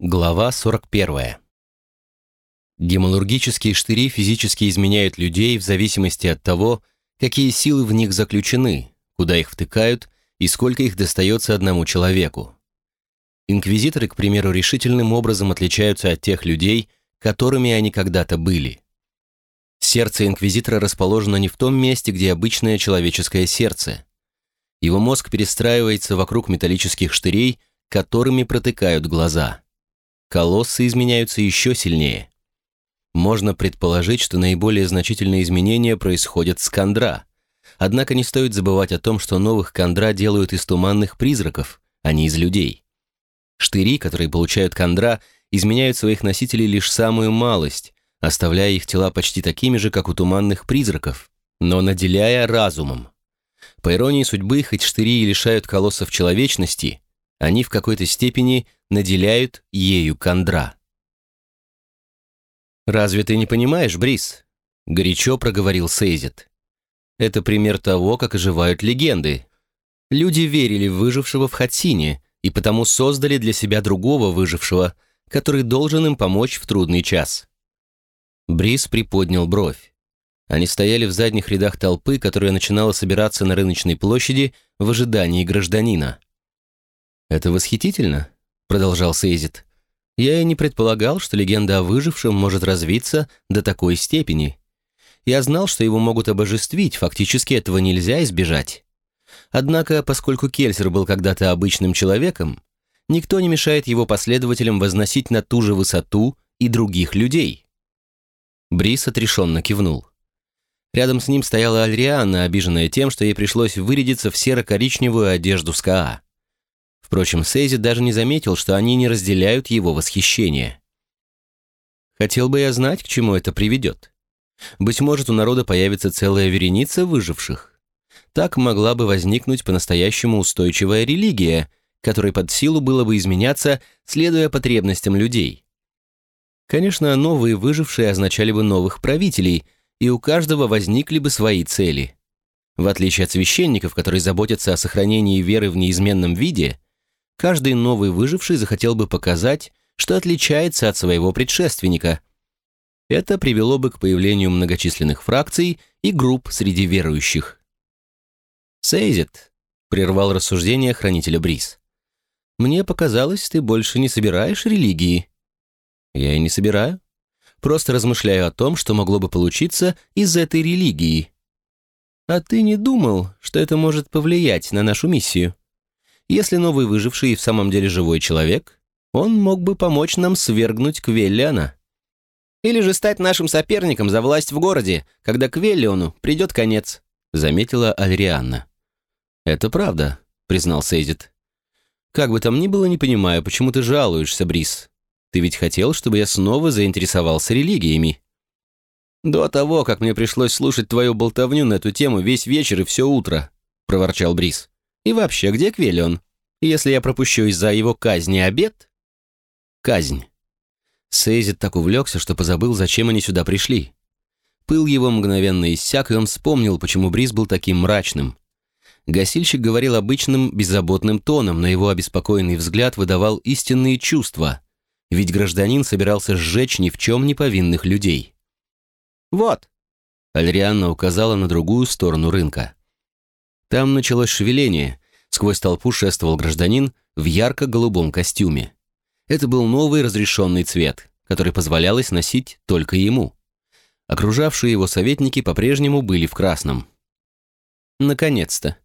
Глава 41. Гемалургические штыри физически изменяют людей в зависимости от того, какие силы в них заключены, куда их втыкают и сколько их достается одному человеку. Инквизиторы, к примеру, решительным образом отличаются от тех людей, которыми они когда-то были. Сердце инквизитора расположено не в том месте, где обычное человеческое сердце. Его мозг перестраивается вокруг металлических штырей, которыми протыкают глаза. Колоссы изменяются еще сильнее. Можно предположить, что наиболее значительные изменения происходят с кондра. Однако не стоит забывать о том, что новых кондра делают из туманных призраков, а не из людей. Штыри, которые получают кондра, изменяют своих носителей лишь самую малость, оставляя их тела почти такими же, как у туманных призраков, но наделяя разумом. По иронии судьбы, хоть штыри и лишают колоссов человечности, они в какой-то степени наделяют ею кондра. «Разве ты не понимаешь, Брис?» — горячо проговорил Сейзит. «Это пример того, как оживают легенды. Люди верили в выжившего в Хатсине и потому создали для себя другого выжившего, который должен им помочь в трудный час». Брис приподнял бровь. Они стояли в задних рядах толпы, которая начинала собираться на рыночной площади в ожидании гражданина. «Это восхитительно», — продолжал Сейзит. Я и не предполагал, что легенда о выжившем может развиться до такой степени. Я знал, что его могут обожествить, фактически этого нельзя избежать. Однако, поскольку Кельсер был когда-то обычным человеком, никто не мешает его последователям возносить на ту же высоту и других людей. Брис отрешенно кивнул. Рядом с ним стояла Альриана, обиженная тем, что ей пришлось вырядиться в серо-коричневую одежду СКА. Впрочем, Сейзи даже не заметил, что они не разделяют его восхищение. Хотел бы я знать, к чему это приведет. Быть может, у народа появится целая вереница выживших. Так могла бы возникнуть по-настоящему устойчивая религия, которой под силу было бы изменяться, следуя потребностям людей. Конечно, новые выжившие означали бы новых правителей, и у каждого возникли бы свои цели. В отличие от священников, которые заботятся о сохранении веры в неизменном виде, каждый новый выживший захотел бы показать, что отличается от своего предшественника. Это привело бы к появлению многочисленных фракций и групп среди верующих. «Сейзит», — прервал рассуждение хранителя Брис. «Мне показалось, ты больше не собираешь религии». «Я и не собираю. Просто размышляю о том, что могло бы получиться из этой религии». «А ты не думал, что это может повлиять на нашу миссию?» Если новый выживший в самом деле живой человек, он мог бы помочь нам свергнуть Квеллиана. Или же стать нашим соперником за власть в городе, когда Квеллиону придет конец», — заметила Альрианна. «Это правда», — признал Сейзит. «Как бы там ни было, не понимаю, почему ты жалуешься, Брис. Ты ведь хотел, чтобы я снова заинтересовался религиями». «До того, как мне пришлось слушать твою болтовню на эту тему весь вечер и все утро», — проворчал Брис. И вообще, где Квелион? Если я пропущу из-за его казни обед? Казнь. Сейзит так увлекся, что позабыл, зачем они сюда пришли. Пыл его мгновенно иссяк, и он вспомнил, почему Бриз был таким мрачным. Гасильщик говорил обычным, беззаботным тоном, но его обеспокоенный взгляд выдавал истинные чувства, ведь гражданин собирался сжечь ни в чем не повинных людей. «Вот!» Альрианна указала на другую сторону рынка. Там началось шевеление. Сквозь толпу шествовал гражданин в ярко-голубом костюме. Это был новый разрешенный цвет, который позволялось носить только ему. Окружавшие его советники по-прежнему были в красном. Наконец-то.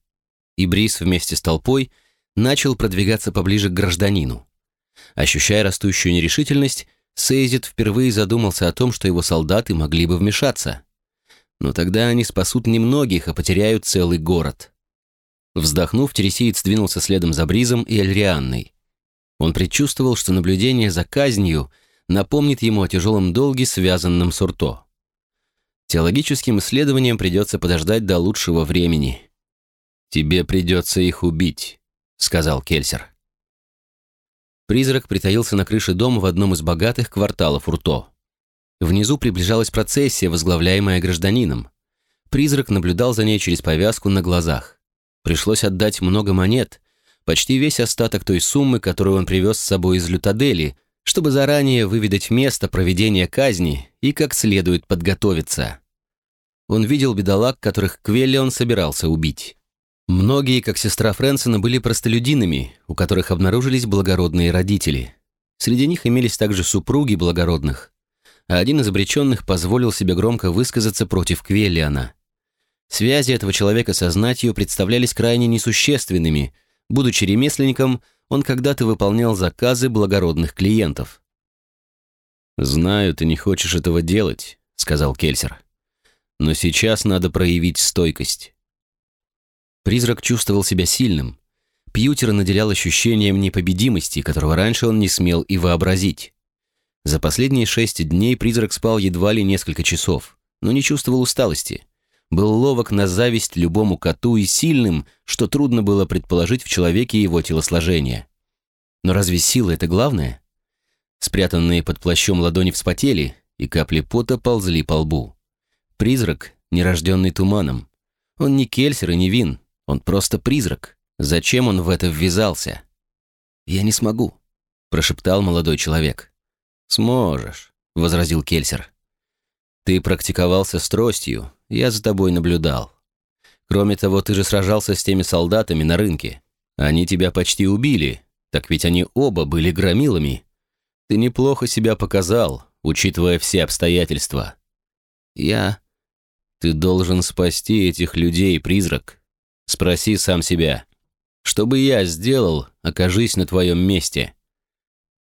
И Брис вместе с толпой начал продвигаться поближе к гражданину. Ощущая растущую нерешительность, Сейзит впервые задумался о том, что его солдаты могли бы вмешаться. Но тогда они спасут немногих, а потеряют целый город. Вздохнув, Тересиец двинулся следом за Бризом и Эльрианной. Он предчувствовал, что наблюдение за казнью напомнит ему о тяжелом долге, связанном с Урто. Теологическим исследованиям придется подождать до лучшего времени. «Тебе придется их убить», — сказал Кельсер. Призрак притаился на крыше дома в одном из богатых кварталов Урто. Внизу приближалась процессия, возглавляемая гражданином. Призрак наблюдал за ней через повязку на глазах. Пришлось отдать много монет, почти весь остаток той суммы, которую он привез с собой из Лютадели, чтобы заранее выведать место проведения казни и как следует подготовиться. Он видел бедолаг, которых Квеллион собирался убить. Многие, как сестра Фрэнсона, были простолюдинами, у которых обнаружились благородные родители. Среди них имелись также супруги благородных. А один из обреченных позволил себе громко высказаться против Квеллиана. Связи этого человека со знатью представлялись крайне несущественными. Будучи ремесленником, он когда-то выполнял заказы благородных клиентов. «Знаю, ты не хочешь этого делать», — сказал Кельсер. «Но сейчас надо проявить стойкость». Призрак чувствовал себя сильным. Пьютера наделял ощущением непобедимости, которого раньше он не смел и вообразить. За последние шесть дней призрак спал едва ли несколько часов, но не чувствовал усталости. Был ловок на зависть любому коту и сильным, что трудно было предположить в человеке его телосложение. Но разве сила — это главное? Спрятанные под плащом ладони вспотели, и капли пота ползли по лбу. Призрак, нерожденный туманом. Он не Кельсер и не Вин, он просто призрак. Зачем он в это ввязался? «Я не смогу», — прошептал молодой человек. «Сможешь», — возразил Кельсер. «Ты практиковался с тростью, я за тобой наблюдал. Кроме того, ты же сражался с теми солдатами на рынке. Они тебя почти убили, так ведь они оба были громилами. Ты неплохо себя показал, учитывая все обстоятельства. Я... Ты должен спасти этих людей, призрак. Спроси сам себя. Что бы я сделал, окажись на твоем месте?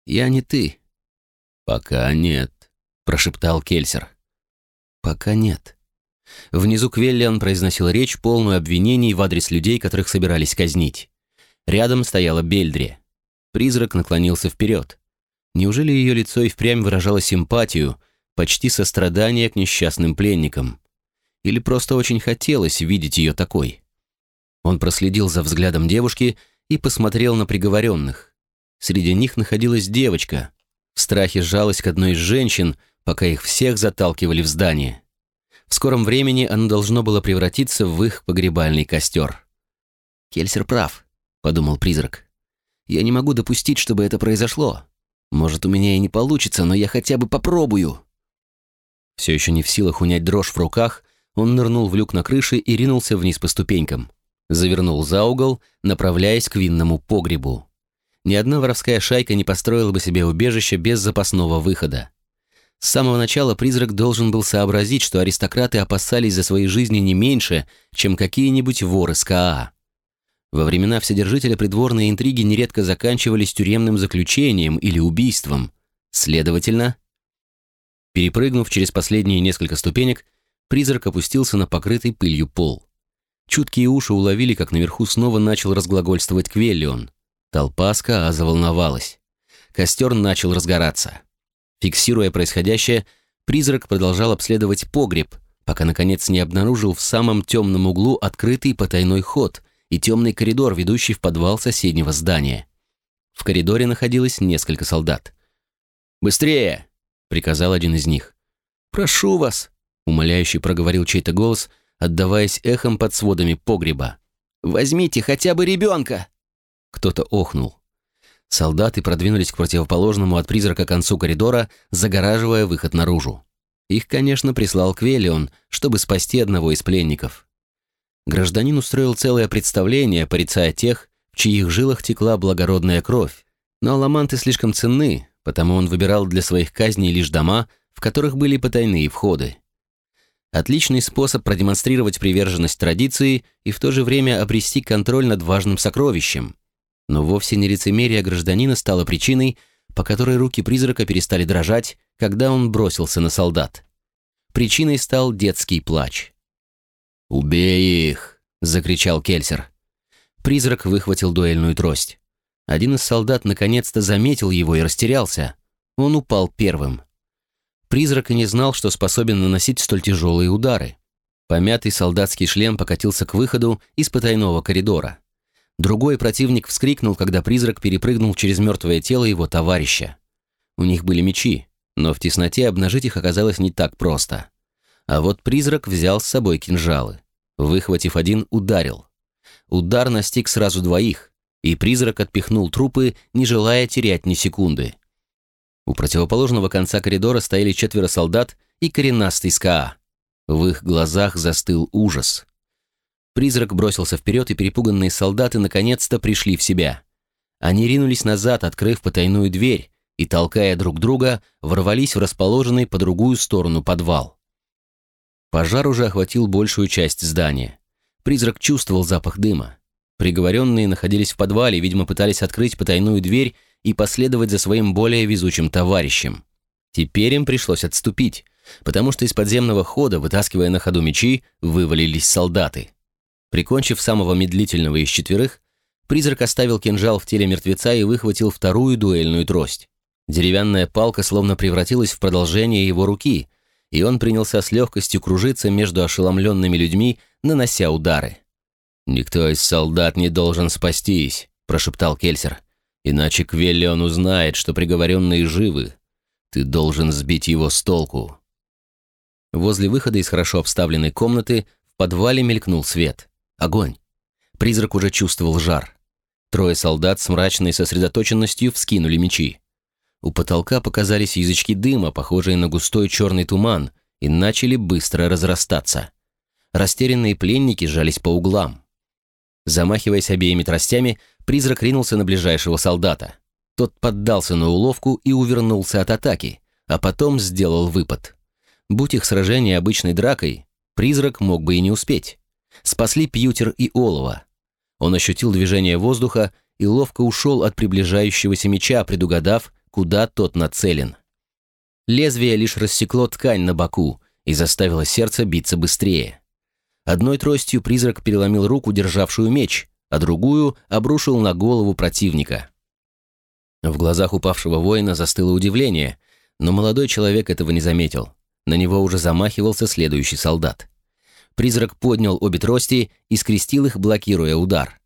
Я не ты. Пока нет, прошептал Кельсер. Пока нет. Внизу Квеллиан произносил речь, полную обвинений в адрес людей, которых собирались казнить. Рядом стояла Бельдри. Призрак наклонился вперед. Неужели ее лицо и впрямь выражало симпатию, почти сострадание к несчастным пленникам? Или просто очень хотелось видеть ее такой? Он проследил за взглядом девушки и посмотрел на приговоренных. Среди них находилась девочка. В страхе сжалась к одной из женщин, пока их всех заталкивали в здание. В скором времени оно должно было превратиться в их погребальный костер. «Кельсер прав», — подумал призрак. «Я не могу допустить, чтобы это произошло. Может, у меня и не получится, но я хотя бы попробую». Все еще не в силах унять дрожь в руках, он нырнул в люк на крыше и ринулся вниз по ступенькам завернул за угол, направляясь к винному погребу. Ни одна воровская шайка не построила бы себе убежище без запасного выхода. С самого начала призрак должен был сообразить, что аристократы опасались за свои жизни не меньше, чем какие-нибудь воры с КАА. Во времена Вседержителя придворные интриги нередко заканчивались тюремным заключением или убийством. Следовательно, перепрыгнув через последние несколько ступенек, призрак опустился на покрытый пылью пол. Чуткие уши уловили, как наверху снова начал разглагольствовать Квеллион. Толпа Скаа заволновалась. Костер начал разгораться. Фиксируя происходящее, призрак продолжал обследовать погреб, пока, наконец, не обнаружил в самом темном углу открытый потайной ход и темный коридор, ведущий в подвал соседнего здания. В коридоре находилось несколько солдат. «Быстрее!» — приказал один из них. «Прошу вас!» — умоляющий проговорил чей-то голос — отдаваясь эхом под сводами погреба. «Возьмите хотя бы ребенка!» Кто-то охнул. Солдаты продвинулись к противоположному от призрака концу коридора, загораживая выход наружу. Их, конечно, прислал Квелион, чтобы спасти одного из пленников. Гражданин устроил целое представление, порицая тех, в чьих жилах текла благородная кровь. Но аламанты слишком ценны, потому он выбирал для своих казней лишь дома, в которых были потайные входы. Отличный способ продемонстрировать приверженность традиции и в то же время обрести контроль над важным сокровищем. Но вовсе не лицемерие гражданина стало причиной, по которой руки призрака перестали дрожать, когда он бросился на солдат. Причиной стал детский плач. «Убей их!» — закричал Кельсер. Призрак выхватил дуэльную трость. Один из солдат наконец-то заметил его и растерялся. Он упал первым. Призрак и не знал, что способен наносить столь тяжелые удары. Помятый солдатский шлем покатился к выходу из потайного коридора. Другой противник вскрикнул, когда призрак перепрыгнул через мертвое тело его товарища. У них были мечи, но в тесноте обнажить их оказалось не так просто. А вот призрак взял с собой кинжалы. Выхватив один, ударил. Удар настиг сразу двоих, и призрак отпихнул трупы, не желая терять ни секунды. У противоположного конца коридора стояли четверо солдат и коренастый СКА. В их глазах застыл ужас. Призрак бросился вперед, и перепуганные солдаты наконец-то пришли в себя. Они ринулись назад, открыв потайную дверь, и, толкая друг друга, ворвались в расположенный по другую сторону подвал. Пожар уже охватил большую часть здания. Призрак чувствовал запах дыма. Приговоренные находились в подвале, видимо, пытались открыть потайную дверь и последовать за своим более везучим товарищем. Теперь им пришлось отступить, потому что из подземного хода, вытаскивая на ходу мечи, вывалились солдаты. Прикончив самого медлительного из четверых, призрак оставил кинжал в теле мертвеца и выхватил вторую дуэльную трость. Деревянная палка словно превратилась в продолжение его руки, и он принялся с легкостью кружиться между ошеломленными людьми, нанося удары. «Никто из солдат не должен спастись», — прошептал Кельсер. «Иначе Квеллион узнает, что приговоренные живы. Ты должен сбить его с толку». Возле выхода из хорошо обставленной комнаты в подвале мелькнул свет. Огонь. Призрак уже чувствовал жар. Трое солдат с мрачной сосредоточенностью вскинули мечи. У потолка показались язычки дыма, похожие на густой черный туман, и начали быстро разрастаться. Растерянные пленники сжались по углам. Замахиваясь обеими тростями, призрак ринулся на ближайшего солдата. Тот поддался на уловку и увернулся от атаки, а потом сделал выпад. Будь их сражение обычной дракой, призрак мог бы и не успеть. Спасли Пьютер и Олова. Он ощутил движение воздуха и ловко ушел от приближающегося меча, предугадав, куда тот нацелен. Лезвие лишь рассекло ткань на боку и заставило сердце биться быстрее. Одной тростью призрак переломил руку, державшую меч, а другую обрушил на голову противника. В глазах упавшего воина застыло удивление, но молодой человек этого не заметил. На него уже замахивался следующий солдат. Призрак поднял обе трости и скрестил их, блокируя удар.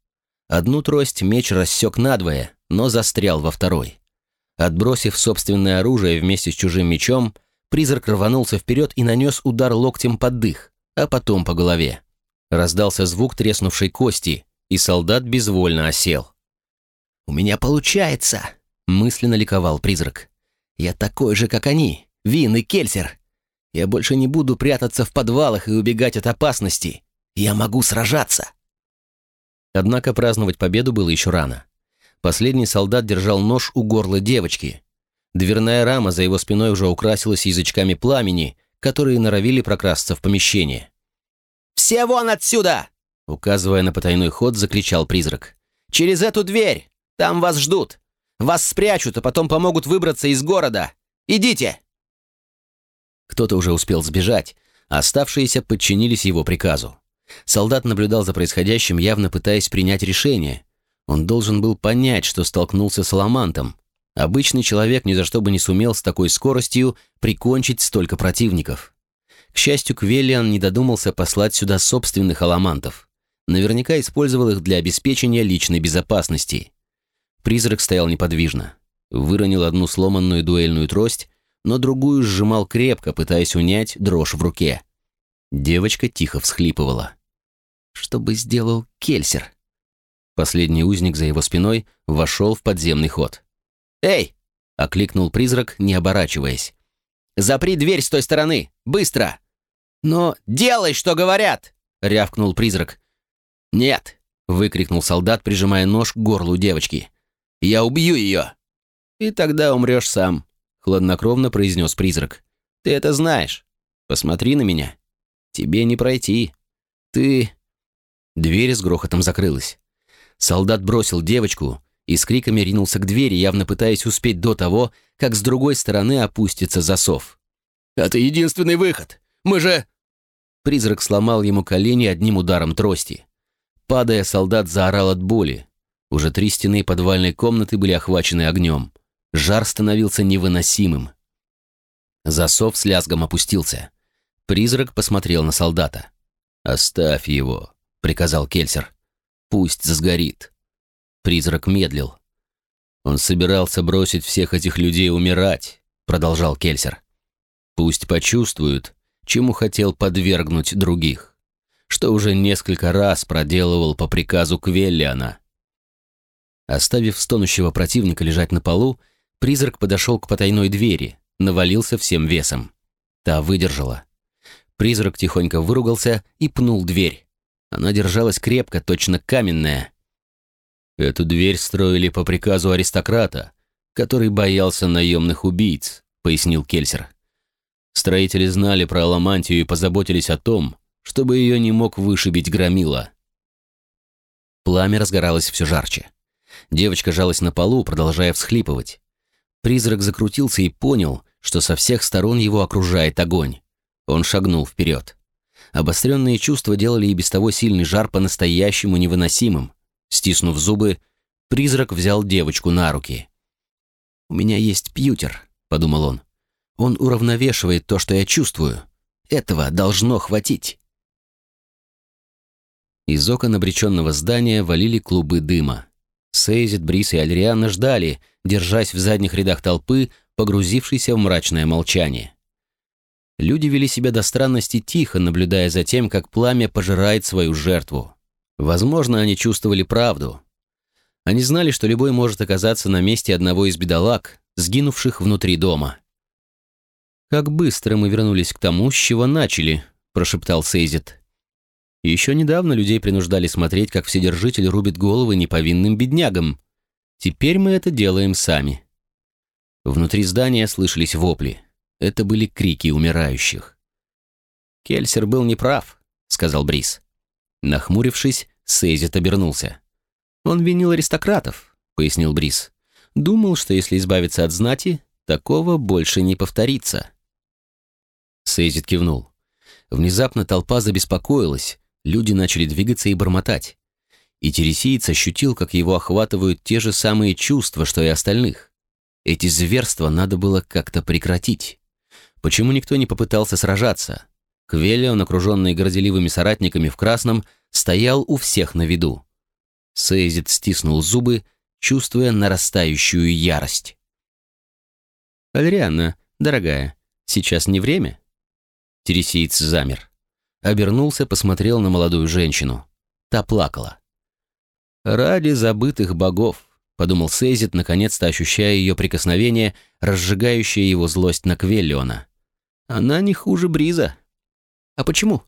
Одну трость меч рассек надвое, но застрял во второй. Отбросив собственное оружие вместе с чужим мечом, призрак рванулся вперед и нанес удар локтем под дых а потом по голове. Раздался звук треснувшей кости, и солдат безвольно осел. «У меня получается!» — мысленно ликовал призрак. «Я такой же, как они, Вин и Кельсер. Я больше не буду прятаться в подвалах и убегать от опасности. Я могу сражаться!» Однако праздновать победу было еще рано. Последний солдат держал нож у горла девочки. Дверная рама за его спиной уже украсилась язычками пламени, которые норовили прокрасться в помещение. «Все вон отсюда!» Указывая на потайной ход, закричал призрак. «Через эту дверь! Там вас ждут! Вас спрячут, а потом помогут выбраться из города! Идите!» Кто-то уже успел сбежать, а оставшиеся подчинились его приказу. Солдат наблюдал за происходящим, явно пытаясь принять решение. Он должен был понять, что столкнулся с Аламантом, Обычный человек ни за что бы не сумел с такой скоростью прикончить столько противников. К счастью, Квеллиан не додумался послать сюда собственных аламантов. Наверняка использовал их для обеспечения личной безопасности. Призрак стоял неподвижно. Выронил одну сломанную дуэльную трость, но другую сжимал крепко, пытаясь унять дрожь в руке. Девочка тихо всхлипывала. Что бы сделал Кельсер? Последний узник за его спиной вошел в подземный ход. «Эй!» — окликнул призрак, не оборачиваясь. «Запри дверь с той стороны! Быстро!» «Но делай, что говорят!» — рявкнул призрак. «Нет!» — выкрикнул солдат, прижимая нож к горлу девочки. «Я убью ее!» «И тогда умрешь сам», — хладнокровно произнес призрак. «Ты это знаешь. Посмотри на меня. Тебе не пройти. Ты...» Дверь с грохотом закрылась. Солдат бросил девочку, и с криками ринулся к двери, явно пытаясь успеть до того, как с другой стороны опустится засов. «Это единственный выход! Мы же...» Призрак сломал ему колени одним ударом трости. Падая, солдат заорал от боли. Уже три стены подвальной комнаты были охвачены огнем. Жар становился невыносимым. Засов с лязгом опустился. Призрак посмотрел на солдата. «Оставь его», — приказал Кельсер. «Пусть сгорит». Призрак медлил. «Он собирался бросить всех этих людей умирать», — продолжал Кельсер. «Пусть почувствуют, чему хотел подвергнуть других, что уже несколько раз проделывал по приказу Квеллиана». Оставив стонущего противника лежать на полу, Призрак подошел к потайной двери, навалился всем весом. Та выдержала. Призрак тихонько выругался и пнул дверь. Она держалась крепко, точно каменная. Эту дверь строили по приказу аристократа, который боялся наемных убийц, пояснил Кельсер. Строители знали про Аламантию и позаботились о том, чтобы ее не мог вышибить громила. Пламя разгоралось все жарче. Девочка жалась на полу, продолжая всхлипывать. Призрак закрутился и понял, что со всех сторон его окружает огонь. Он шагнул вперед. Обостренные чувства делали и без того сильный жар по-настоящему невыносимым. Стиснув зубы, призрак взял девочку на руки. «У меня есть пьютер», — подумал он. «Он уравновешивает то, что я чувствую. Этого должно хватить». Из окон обреченного здания валили клубы дыма. Сейзит, Брис и Альрианна ждали, держась в задних рядах толпы, погрузившейся в мрачное молчание. Люди вели себя до странности тихо, наблюдая за тем, как пламя пожирает свою жертву. Возможно, они чувствовали правду. Они знали, что любой может оказаться на месте одного из бедолаг, сгинувших внутри дома. «Как быстро мы вернулись к тому, с чего начали», – прошептал Сейзит. Еще недавно людей принуждали смотреть, как Вседержитель рубит головы неповинным беднягам. Теперь мы это делаем сами. Внутри здания слышались вопли. Это были крики умирающих. «Кельсер был неправ», — сказал Брис. Нахмурившись, Сейзит обернулся. «Он винил аристократов», — пояснил Брис. «Думал, что если избавиться от знати, такого больше не повторится». Сейзит кивнул. Внезапно толпа забеспокоилась, Люди начали двигаться и бормотать. И тересиец ощутил, как его охватывают те же самые чувства, что и остальных. Эти зверства надо было как-то прекратить. Почему никто не попытался сражаться? Квелион, окруженный горделивыми соратниками в красном, стоял у всех на виду. Сейзит стиснул зубы, чувствуя нарастающую ярость. «Альрианна, дорогая, сейчас не время?» Тересиец замер. Обернулся, посмотрел на молодую женщину. Та плакала. «Ради забытых богов», — подумал Сейзит, наконец-то ощущая ее прикосновение, разжигающее его злость на Квеллиона. «Она не хуже Бриза». «А почему?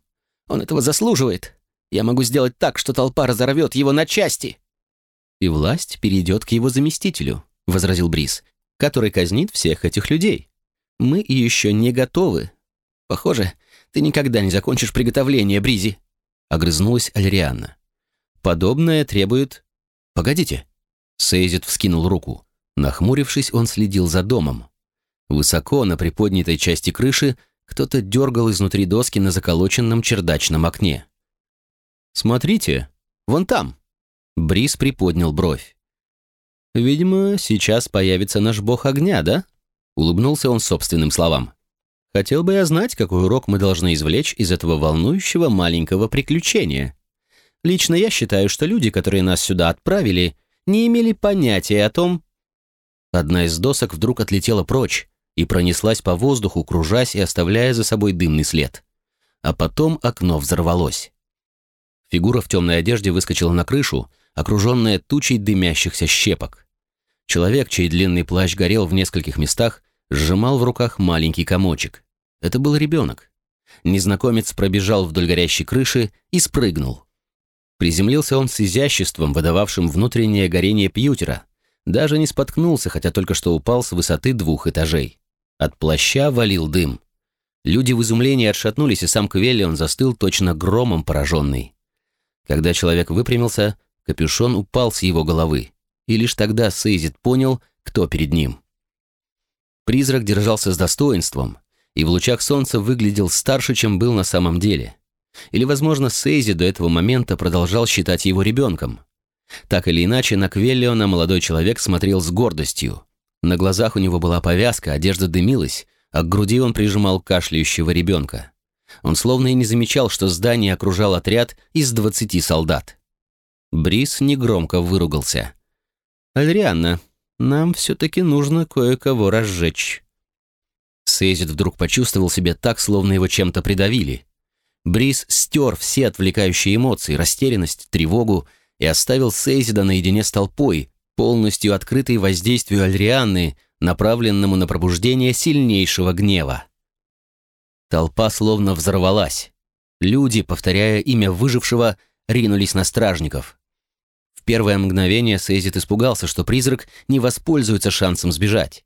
Он этого заслуживает. Я могу сделать так, что толпа разорвет его на части». «И власть перейдет к его заместителю», — возразил Бриз, «который казнит всех этих людей. Мы еще не готовы. Похоже, ты никогда не закончишь приготовление, Бризи!» Огрызнулась Альрианна. «Подобное требует...» «Погодите!» Сейзит вскинул руку. Нахмурившись, он следил за домом. Высоко, на приподнятой части крыши, кто-то дергал изнутри доски на заколоченном чердачном окне. «Смотрите, вон там!» Бриз приподнял бровь. «Видимо, сейчас появится наш бог огня, да?» Улыбнулся он собственным словам. Хотел бы я знать, какой урок мы должны извлечь из этого волнующего маленького приключения. Лично я считаю, что люди, которые нас сюда отправили, не имели понятия о том... Одна из досок вдруг отлетела прочь и пронеслась по воздуху, кружась и оставляя за собой дымный след. А потом окно взорвалось. Фигура в темной одежде выскочила на крышу, окруженная тучей дымящихся щепок. Человек, чей длинный плащ горел в нескольких местах, сжимал в руках маленький комочек. Это был ребенок. Незнакомец пробежал вдоль горящей крыши и спрыгнул. Приземлился он с изяществом, выдававшим внутреннее горение пьютера. Даже не споткнулся, хотя только что упал с высоты двух этажей. От плаща валил дым. Люди в изумлении отшатнулись, и сам Квеллион застыл точно громом пораженный. Когда человек выпрямился, капюшон упал с его головы, и лишь тогда Сейзит понял, кто перед ним. Призрак держался с достоинством, и в лучах солнца выглядел старше, чем был на самом деле. Или, возможно, Сейзи до этого момента продолжал считать его ребенком. Так или иначе, на Квеллиона молодой человек смотрел с гордостью. На глазах у него была повязка, одежда дымилась, а к груди он прижимал кашляющего ребенка. Он словно и не замечал, что здание окружал отряд из двадцати солдат. Брис негромко выругался. «Адрианна, нам все-таки нужно кое-кого разжечь». Сейзит вдруг почувствовал себя так, словно его чем-то придавили. Бриз стер все отвлекающие эмоции, растерянность, тревогу и оставил Сейзида наедине с толпой, полностью открытой воздействию Альрианны, направленному на пробуждение сильнейшего гнева. Толпа словно взорвалась. Люди, повторяя имя выжившего, ринулись на стражников. Первое мгновение Сейзит испугался, что призрак не воспользуется шансом сбежать.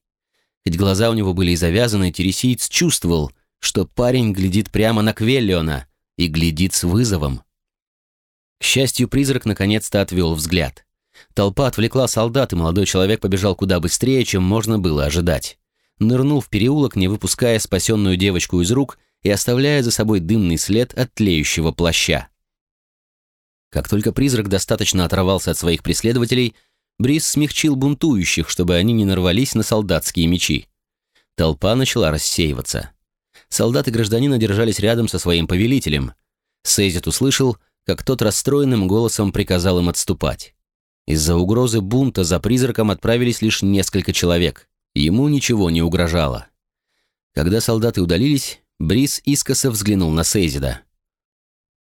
Хоть глаза у него были и завязаны, Тересиец чувствовал, что парень глядит прямо на Квеллиона и глядит с вызовом. К счастью, призрак наконец-то отвел взгляд. Толпа отвлекла солдат, и молодой человек побежал куда быстрее, чем можно было ожидать. Нырнул в переулок, не выпуская спасенную девочку из рук и оставляя за собой дымный след от тлеющего плаща. Как только призрак достаточно оторвался от своих преследователей, Брис смягчил бунтующих, чтобы они не нарвались на солдатские мечи. Толпа начала рассеиваться. Солдаты гражданина держались рядом со своим повелителем. Сейзит услышал, как тот расстроенным голосом приказал им отступать. Из-за угрозы бунта за призраком отправились лишь несколько человек. Ему ничего не угрожало. Когда солдаты удалились, Брис искоса взглянул на Сейзида.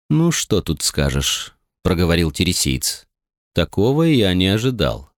«Ну, что тут скажешь?» — проговорил тересиец. «Такого я не ожидал».